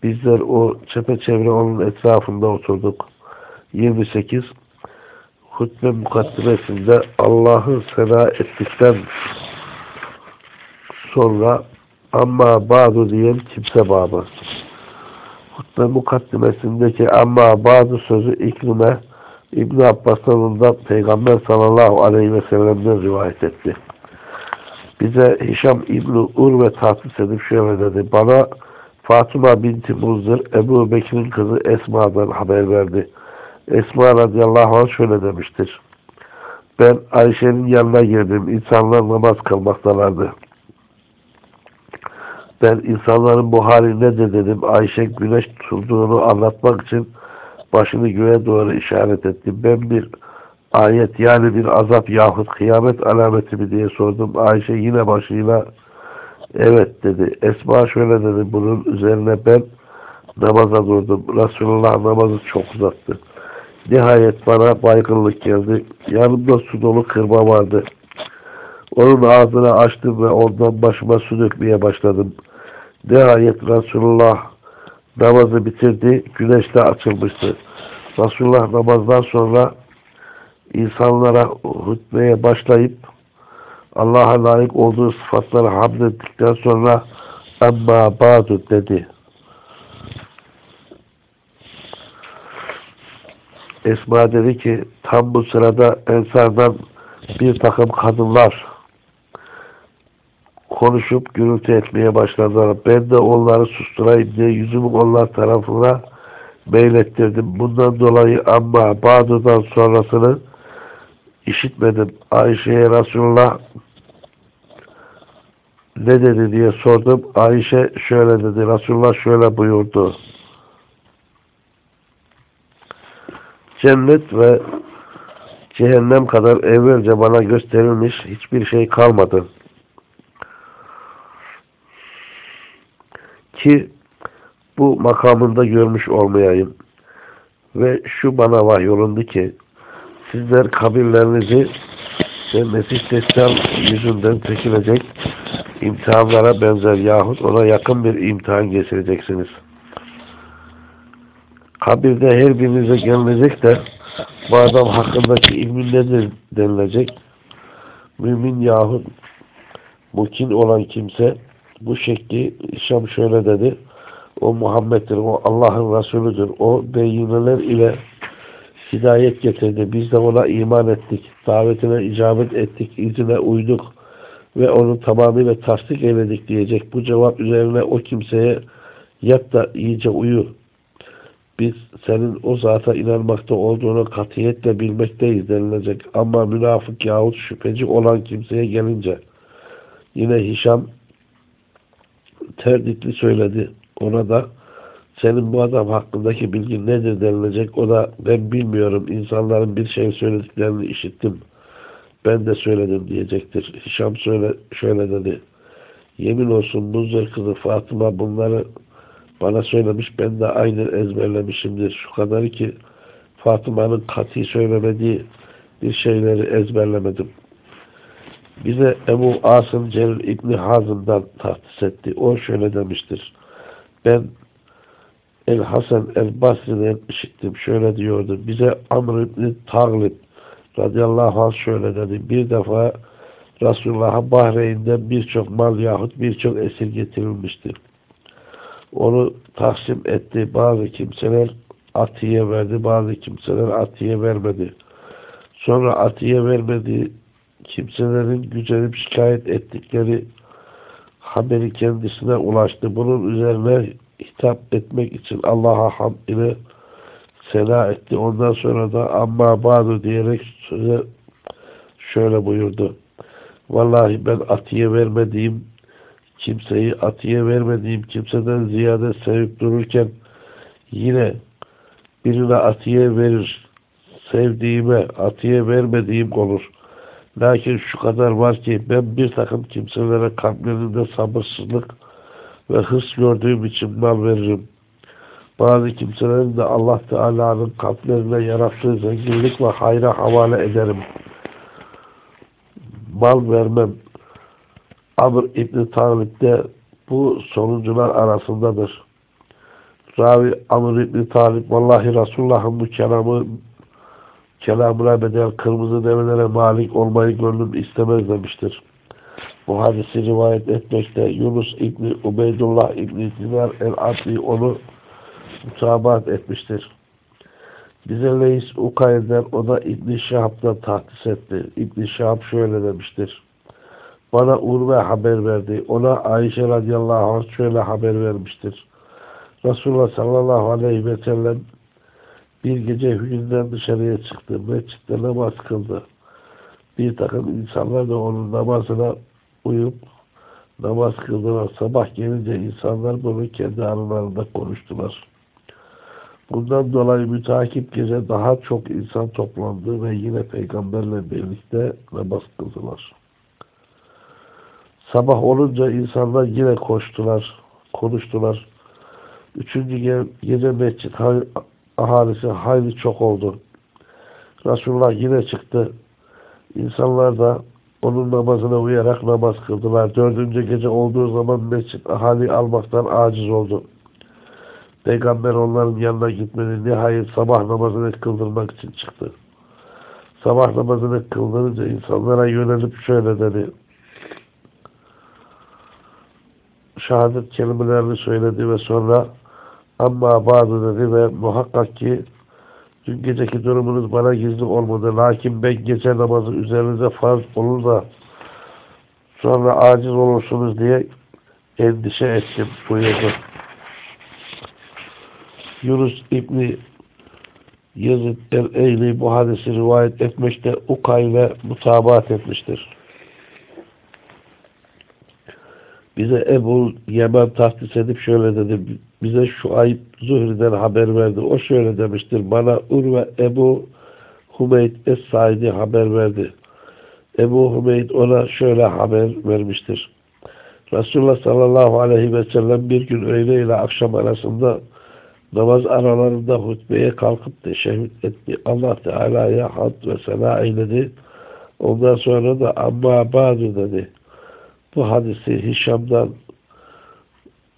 Bizler o çepeçevre onun etrafında oturduk. 28 Hutbe mukaddimesinde Allah'ı sena ettikten sonra amma bazı diyen kimse babı. Hutbe mukaddimesindeki amma bazı sözü iklime İbn Abbas'tan Peygamber sallallahu aleyhi ve sellem'den rivayet etti. Bize Hişam İbn Urve tahsis edip şöyle dedi. Bana Fatıma binti Muzdır Ebu Bekir'in kızı Esma'dan haber verdi. Esma radıyallahu anh şöyle demiştir. Ben Ayşe'nin yanına girdim. İnsanlar namaz kılmaktalardı. Ben insanların bu hali nedir dedim. Ayşe güneş tutulduğunu anlatmak için başını göğe doğru işaret etti. Ben bir ayet yani bir azap yahut kıyamet alameti mi diye sordum. Ayşe yine başıyla evet dedi. Esma şöyle dedi. Bunun üzerine ben namaza durdum. Resulullah namazı çok uzattı. Nihayet bana baygınlık geldi. Yanımda su dolu kırma vardı. Onun ağzını açtım ve ondan başıma su dökmeye başladım. Nihayet Resulullah namazı bitirdi. Güneş de açılmıştı. Resulullah namazdan sonra insanlara hutbeye başlayıp Allah'a layık olduğu sıfatları hamd ettikten sonra amma ba'du dedi. Esma dedi ki tam bu sırada Ensar'dan bir takım kadınlar konuşup gürültü etmeye başladılar. Ben de onları susturayım diye yüzümü onlar tarafına meylettirdim. Bundan dolayı ama Badu'dan sonrasını işitmedim. Ayşe'ye Resulullah ne dedi diye sordum. Ayşe şöyle dedi. Resulullah şöyle buyurdu. Cennet ve cehennem kadar evvelce bana gösterilmiş hiçbir şey kalmadı. Ki bu makamında görmüş olmayayım. Ve şu bana vahyolundu ki sizler kabirlerinizi ve Mesih Dessal yüzünden çekilecek imtihanlara benzer yahut ona yakın bir imtihan geçireceksiniz. Kabirde her birinize gelinecek de bu adam hakkındaki ilmin nedir denilecek? Mümin yahut mukin olan kimse bu şekli Şam şöyle dedi. O Muhammed'dir, o Allah'ın Resulüdür. O beyineler ile hidayet getirdi. Biz de ona iman ettik. Davetine icabet ettik. izine uyduk. Ve onu tamamıyla tasdik eyledik diyecek. Bu cevap üzerine o kimseye yat da iyice uyu. Biz senin o zata inanmakta olduğunu katiyetle bilmekteyiz denilecek. Ama münafık yahut şüpheci olan kimseye gelince yine Hişam terditli söyledi. Ona da senin bu adam hakkındaki bilgin nedir denilecek. O da ben bilmiyorum. İnsanların bir şey söylediklerini işittim. Ben de söyledim diyecektir. Hişam söyle, şöyle dedi. Yemin olsun bu kızı Fatıma bunları bana söylemiş. Ben de aynı ezberlemişimdir. Şu kadarı ki Fatıma'nın kati söylemediği bir şeyleri ezberlemedim. Bize Ebu Asım Celil İbni Hazım'dan tahsis etti. O şöyle demiştir. Ben El Hasan El Basri'den işittim. Şöyle diyordu. Bize Amr İbni Taglib radıyallahu anh şöyle dedi. Bir defa Resulullah'a Bahreyn'den birçok mal yahut birçok esir getirilmişti. Onu taksim etti. Bazı kimseler atiye verdi. Bazı kimseler atiye vermedi. Sonra atiye vermedi kimselerin gücenip şikayet ettikleri haberi kendisine ulaştı. Bunun üzerine hitap etmek için Allah'a hamd ile sena etti. Ondan sonra da amma ba'du diyerek söze şöyle buyurdu. Vallahi ben atiye vermediğim kimseyi atiye vermediğim kimseden ziyade sevip dururken yine birine atiye verir sevdiğime atiye vermediğim olur. Lakin şu kadar var ki ben bir takım kimselere kalplerinde sabırsızlık ve hırs gördüğüm için mal veririm. Bazı kimselerin de Allah Teala'nın kalplerine yarattığı zenginlik ve hayra havale ederim. Mal vermem. Amr İbni Talib de bu sonuncular arasındadır. Ravi Amr İbni Talib vallahi Resulullah'ın bu kelamı kelamına bedel kırmızı develere malik olmayı gönlüm istemez demiştir. Bu hadisi rivayet etmekte Yunus İbni Ubeydullah İbni Dinar el-Adli onu mutabat etmiştir. Bize Leys Ukay'den o da İbn-i Şahab'dan tahtis etti. İbn-i Şahab şöyle demiştir. Bana Urve haber verdi. Ona Ayşe radıyallahu anh şöyle haber vermiştir. Resulullah sallallahu aleyhi ve sellem bir gece hücreden dışarıya çıktı. Mescitte namaz kıldı. Bir takım insanlar da onun namazına uyup namaz kıldılar. Sabah gelince insanlar bunu kendi aralarında konuştular. Bundan dolayı mütakip gece daha çok insan toplandı ve yine peygamberle birlikte namaz kıldılar. Sabah olunca insanlar yine koştular, konuştular. Üçüncü gece mescit ahalisi hayli çok oldu. Resulullah yine çıktı. İnsanlar da onun namazına uyarak namaz kıldılar. Dördüncü gece olduğu zaman mescit ahali almaktan aciz oldu. Peygamber onların yanına gitmedi. Nihayet sabah namazını kıldırmak için çıktı. Sabah namazını kıldırınca insanlara yönelip şöyle dedi. Şehadet kelimelerini söyledi ve sonra ama bazı dedi ve muhakkak ki dün geceki durumunuz bana gizli olmadı. Lakin ben gece namazı üzerinize farz olur da sonra aciz olursunuz diye endişe ettim buyurdu. Yunus İbni Yazid el-Eyli bu hadisi rivayet etmekte Ukay ile mutabat etmiştir. Bize Ebu Yemen tahsis edip şöyle dedi. Bize şu ayıp Zuhri'den haber verdi. O şöyle demiştir. Bana Urve Ebu Hümeyd Es-Said'i haber verdi. Ebu Hümeyd ona şöyle haber vermiştir. Resulullah sallallahu aleyhi ve sellem bir gün öğle ile akşam arasında namaz aralarında hutbeye kalkıp teşehhüd etti. Allah Teala'ya hamd ve sena eyledi. Ondan sonra da amma bazı dedi. Bu hadisi Hişam'dan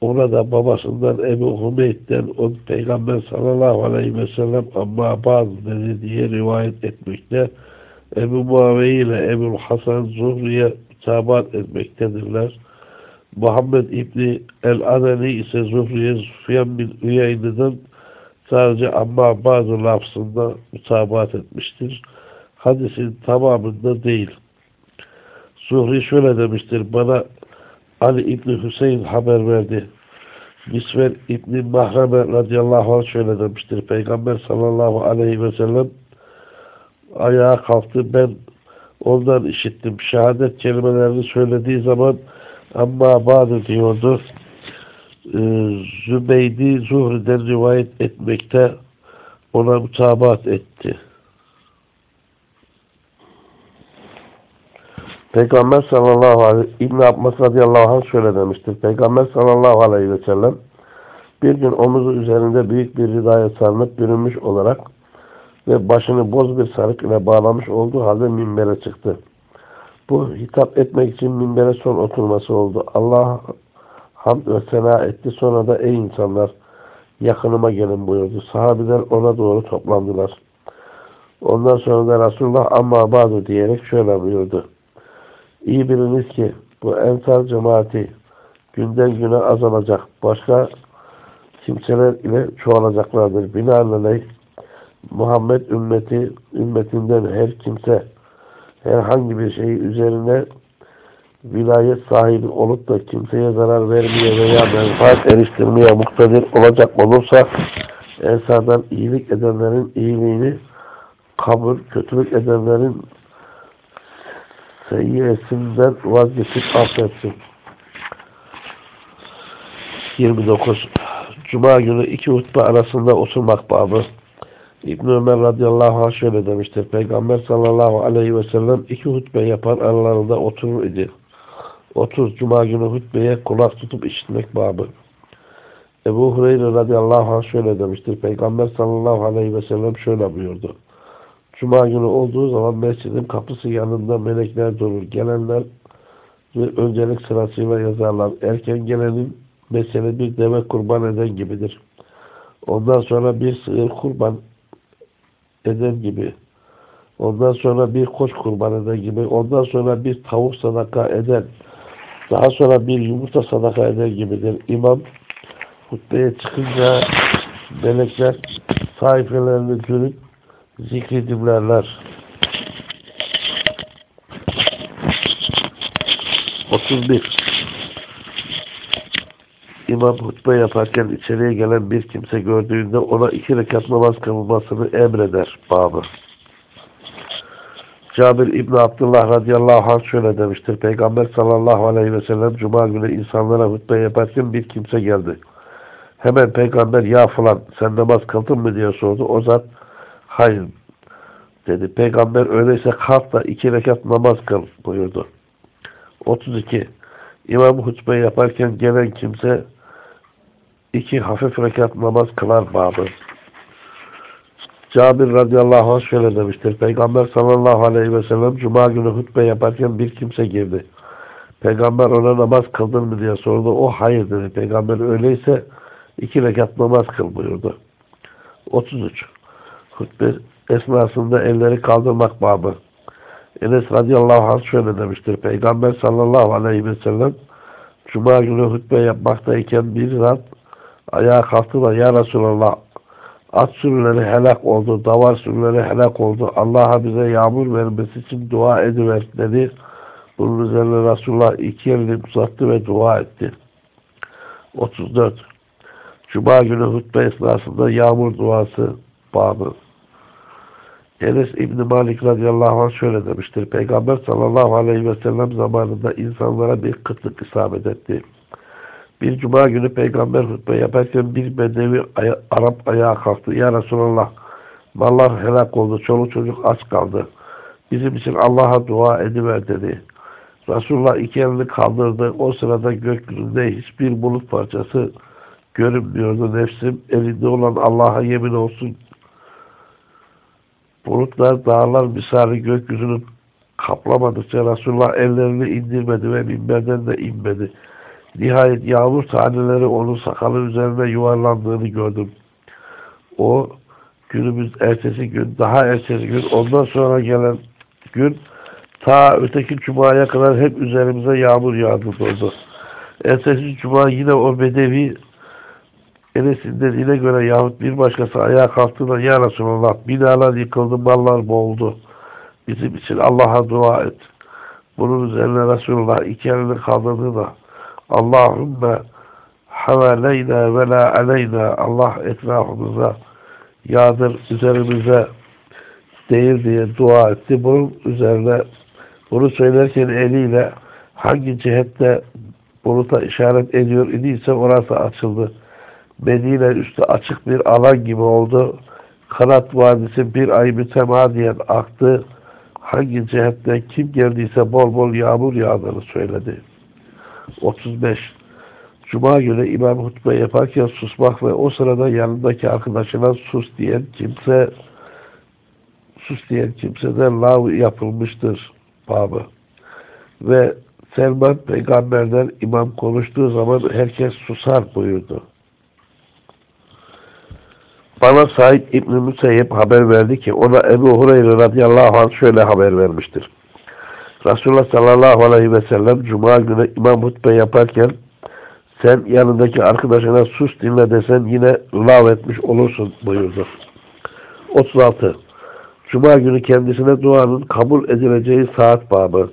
ona da babasından Ebu Hümeyd'den o Peygamber sallallahu aleyhi ve sellem amma bazı dedi diye rivayet etmekte. Ebu Muaviye ile Ebu Hasan Zuhri'ye tabat etmektedirler. Muhammed İbni El-Adani ise Zuhri'ye Sufyan bin Üyeyn'den sadece amma bazı lafzında mutabat etmiştir. Hadisin tamamında değil. Zuhri şöyle demiştir. Bana Ali İbni Hüseyin haber verdi. Misver İbni Mahreme radıyallahu anh şöyle demiştir. Peygamber sallallahu aleyhi ve sellem ayağa kalktı. Ben ondan işittim. Şehadet kelimelerini söylediği zaman amma bazı diyordu. Ee, Zübeydi Zuhri'den rivayet etmekte ona mutabat etti. Peygamber sallallahu aleyhi İbn Abbas radıyallahu anh şöyle demiştir. Peygamber sallallahu aleyhi ve sellem bir gün omuzu üzerinde büyük bir ridaya sarılıp bürünmüş olarak ve başını boz bir sarık ile bağlamış olduğu halde minbere çıktı. Bu hitap etmek için minbere son oturması oldu. Allah hamd ve sena etti. Sonra da ey insanlar yakınıma gelin buyurdu. Sahabiler ona doğru toplandılar. Ondan sonra da Resulullah amma badu diyerek şöyle buyurdu. İyi biliniz ki bu ensar cemaati günden güne azalacak. Başka kimseler ile çoğalacaklardır. Binaenaleyh Muhammed ümmeti ümmetinden her kimse herhangi bir şey üzerine vilayet sahibi olup da kimseye zarar vermeye veya menfaat eriştirmeye muktedir olacak olursa ensardan iyilik edenlerin iyiliğini kabul, kötülük edenlerin seyyesinden vazgeçip affetsin. 29. Cuma günü iki hutbe arasında oturmak babı. İbn Ömer radıyallahu anh şöyle demiştir. Peygamber sallallahu aleyhi ve sellem iki hutbe yapar aralarında oturur idi. Otur Cuma günü hutbeye kulak tutup işitmek babı. Ebu Hureyre radıyallahu anh şöyle demiştir. Peygamber sallallahu aleyhi ve sellem şöyle buyurdu. Cuma günü olduğu zaman mescidin kapısı yanında melekler durur. Gelenler öncelik sırasıyla yazarlar. Erken gelenin mesele bir deve kurban eden gibidir. Ondan sonra bir sığır kurban eden gibi. Ondan sonra bir koç kurban eden gibi. Ondan sonra bir tavuk sadaka eden. Daha sonra bir yumurta sadaka eder gibidir. İmam hutbeye çıkınca melekler sayfelerini görüp zikredimlerler. 31 İmam hutbe yaparken içeriye gelen bir kimse gördüğünde ona iki rekat namaz kılmasını emreder babı. Cabir İbni Abdullah radıyallahu anh şöyle demiştir. Peygamber sallallahu aleyhi ve sellem Cuma günü insanlara hutbe yaparken bir kimse geldi. Hemen peygamber ya falan sen namaz kıldın mı diye sordu. O zat hayır dedi. Peygamber öyleyse kalk da iki rekat namaz kıl buyurdu. 32. İmam hutbe yaparken gelen kimse iki hafif rekat namaz kılar babı. Cabir radıyallahu anh şöyle demiştir. Peygamber sallallahu aleyhi ve sellem cuma günü hutbe yaparken bir kimse girdi. Peygamber ona namaz kıldın mı diye sordu. O hayır dedi. Peygamber öyleyse iki rekat namaz kıl buyurdu. 33. Hutbe esnasında elleri kaldırmak babı. Enes radıyallahu anh şöyle demiştir. Peygamber sallallahu aleyhi ve sellem Cuma günü hutbe yapmaktayken bir zat ayağa kalktı da Ya Resulallah at sürüleri helak oldu, davar sürüleri helak oldu. Allah'a bize yağmur vermesi için dua ediver dedi. Bunun üzerine Resulullah iki elini uzattı ve dua etti. 34. Cuma günü hutbe esnasında yağmur duası babı. Enes İbni Malik radıyallahu anh şöyle demiştir. Peygamber sallallahu aleyhi ve sellem zamanında insanlara bir kıtlık isabet etti. Bir cuma günü peygamber hutbe yaparken bir bedevi aya, Arap ayağa kalktı. Ya Resulallah mallar helak oldu. Çoluk çocuk aç kaldı. Bizim için Allah'a dua ediver dedi. Resulullah iki elini kaldırdı. O sırada gökyüzünde hiçbir bulut parçası görünmüyordu. Nefsim elinde olan Allah'a yemin olsun Bulutlar, dağlar misali gökyüzünü kaplamadıkça Resulullah ellerini indirmedi ve minberden de inmedi. Nihayet yağmur taneleri onun sakalı üzerine yuvarlandığını gördüm. O günümüz ertesi gün, daha ertesi gün, ondan sonra gelen gün ta öteki cumaya kadar hep üzerimize yağmur yağdı durdu. Ertesi cuma yine o bedevi Enes'in dediğine göre yahut bir başkası ayağa kalktığında Ya Resulallah binalar yıkıldı, mallar boğuldu. Bizim için Allah'a dua et. Bunun üzerine Resulullah iki elini kaldırdı da Allahümme havaleyna ve la aleyna Allah etrafımıza yağdır üzerimize değil diye dua etti. Bunun üzerine bunu söylerken eliyle hangi cihette buluta işaret ediyor idiyse orası açıldı. Medine üstü açık bir alan gibi oldu. Kanat Vadisi bir ay mütemadiyen aktı. Hangi cihetten kim geldiyse bol bol yağmur yağdığını söyledi. 35. Cuma günü imam hutbe yaparken susmak ve o sırada yanındaki arkadaşına sus diyen kimse sus diyen kimseden lav yapılmıştır babı. Ve Selman peygamberden imam konuştuğu zaman herkes susar buyurdu. Bana Said İbn-i Müseyyep haber verdi ki ona Ebu Hureyre radıyallahu anh şöyle haber vermiştir. Resulullah sallallahu aleyhi ve sellem Cuma günü imam hutbe yaparken sen yanındaki arkadaşına sus dinle desen yine lav etmiş olursun buyurdu. 36. Cuma günü kendisine duanın kabul edileceği saat babı.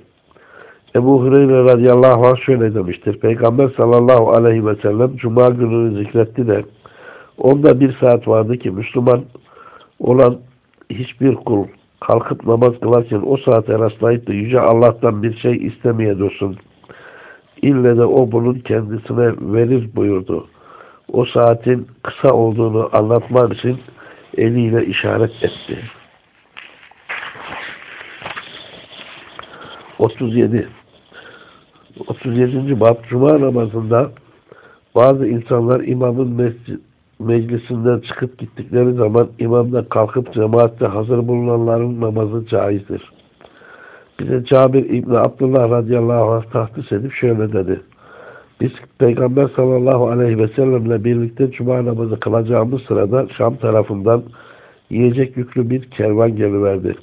Ebu Hureyre radıyallahu anh şöyle demiştir. Peygamber sallallahu aleyhi ve sellem Cuma gününü zikretti de onda bir saat vardı ki Müslüman olan hiçbir kul kalkıp namaz kılarken o saate rastlayıp da Yüce Allah'tan bir şey istemeye dursun. İlle de o bunun kendisine verir buyurdu. O saatin kısa olduğunu anlatmak için eliyle işaret etti. 37 37. Bab Cuma namazında bazı insanlar imamın mescid, meclisinden çıkıp gittikleri zaman imamda kalkıp cemaatte hazır bulunanların namazı caizdir. Bize Cabir İbni Abdullah radıyallahu anh tahtis edip şöyle dedi. Biz Peygamber sallallahu aleyhi ve sellemle birlikte cuma namazı kılacağımız sırada Şam tarafından yiyecek yüklü bir kervan geliverdi.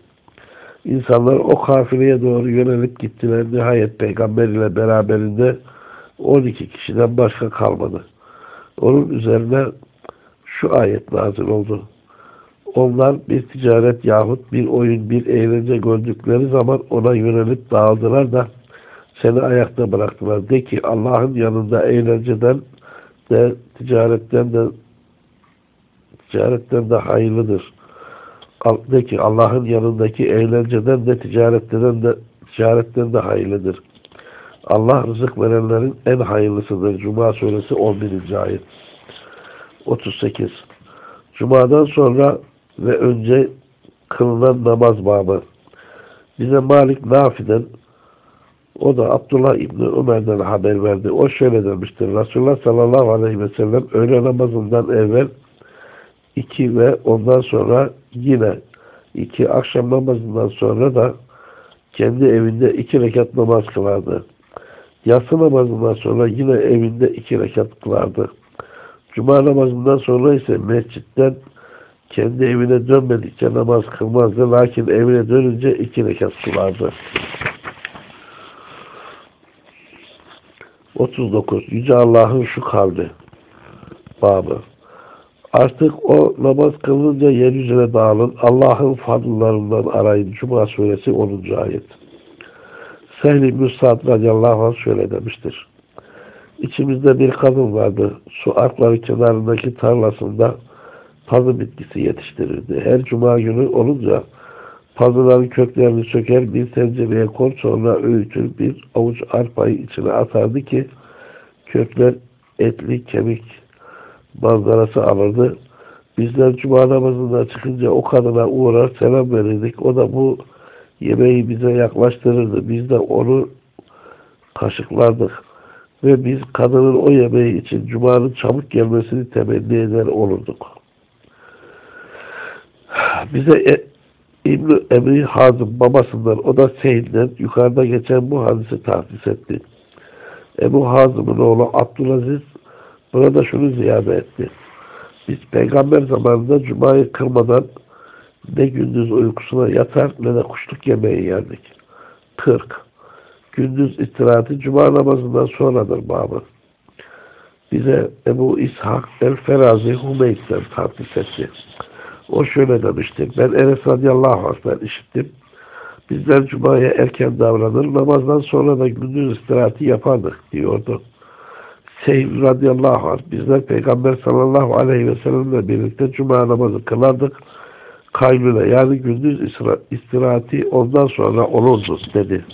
İnsanlar o kafileye doğru yönelip gittiler. Nihayet peygamber ile beraberinde 12 kişiden başka kalmadı. Onun üzerine şu ayet nazil oldu. Onlar bir ticaret yahut bir oyun, bir eğlence gördükleri zaman ona yönelip dağıldılar da seni ayakta bıraktılar. De ki Allah'ın yanında eğlenceden de ticaretten de ticaretten de hayırlıdır. De ki Allah'ın yanındaki eğlenceden de ticaretten de ticaretten de hayırlıdır. Allah rızık verenlerin en hayırlısıdır. Cuma suresi 11. ayet. 38. Cuma'dan sonra ve önce kılınan namaz babı. Bize Malik Nafi'den o da Abdullah İbni Ömer'den haber verdi. O şöyle demiştir. Resulullah sallallahu aleyhi ve sellem öğle namazından evvel iki ve ondan sonra yine iki akşam namazından sonra da kendi evinde iki rekat namaz kılardı. Yatsı namazından sonra yine evinde iki rekat kılardı. Cuma namazından sonra ise mescitten kendi evine dönmedikçe namaz kılmazdı. Lakin evine dönünce iki rekat kılardı. 39. Yüce Allah'ın şu kavli babı. Artık o namaz kılınca yeryüzüne dağılın. Allah'ın fadıllarından arayın. Cuma suresi 10. ayet. Sehl İbn-i Sa'd radiyallahu anh şöyle demiştir. İçimizde bir kadın vardı. Su arkları kenarındaki tarlasında pazı bitkisi yetiştirirdi. Her cuma günü olunca pazıların köklerini söker, bir tencereye kor sonra öğütür, bir avuç arpayı içine atardı ki kökler etli, kemik manzarası alırdı. Bizler cuma namazından çıkınca o kadına uğrar, selam verirdik. O da bu yemeği bize yaklaştırırdı. Biz de onu kaşıklardık ve biz kadının o yemeği için Cuma'nın çabuk gelmesini temenni eder olurduk. Bize e, İbn-i Emri Hazım babasından o da Seyyid'den yukarıda geçen bu hadisi tahsis etti. Ebu Hazım'ın oğlu Abdülaziz burada şunu ziyade etti. Biz peygamber zamanında cumayı kırmadan ne gündüz uykusuna yatar ne de kuşluk yemeği yerdik. 40. Gündüz istirahati cuma namazından sonradır babı. Bize Ebu İshak el-Ferazi Humeyd'den tahsis etti. O şöyle demişti. Ben Enes radıyallahu anh'tan işittim. Bizler Cuma'ya erken davranır, namazdan sonra da gündüz istirahati yapardık diyordu. Seyyid radıyallahu anh, bizler Peygamber sallallahu aleyhi ve sellemle birlikte Cuma namazı kılardık. Kaylule yani gündüz istirahati ondan sonra olurdu dedi.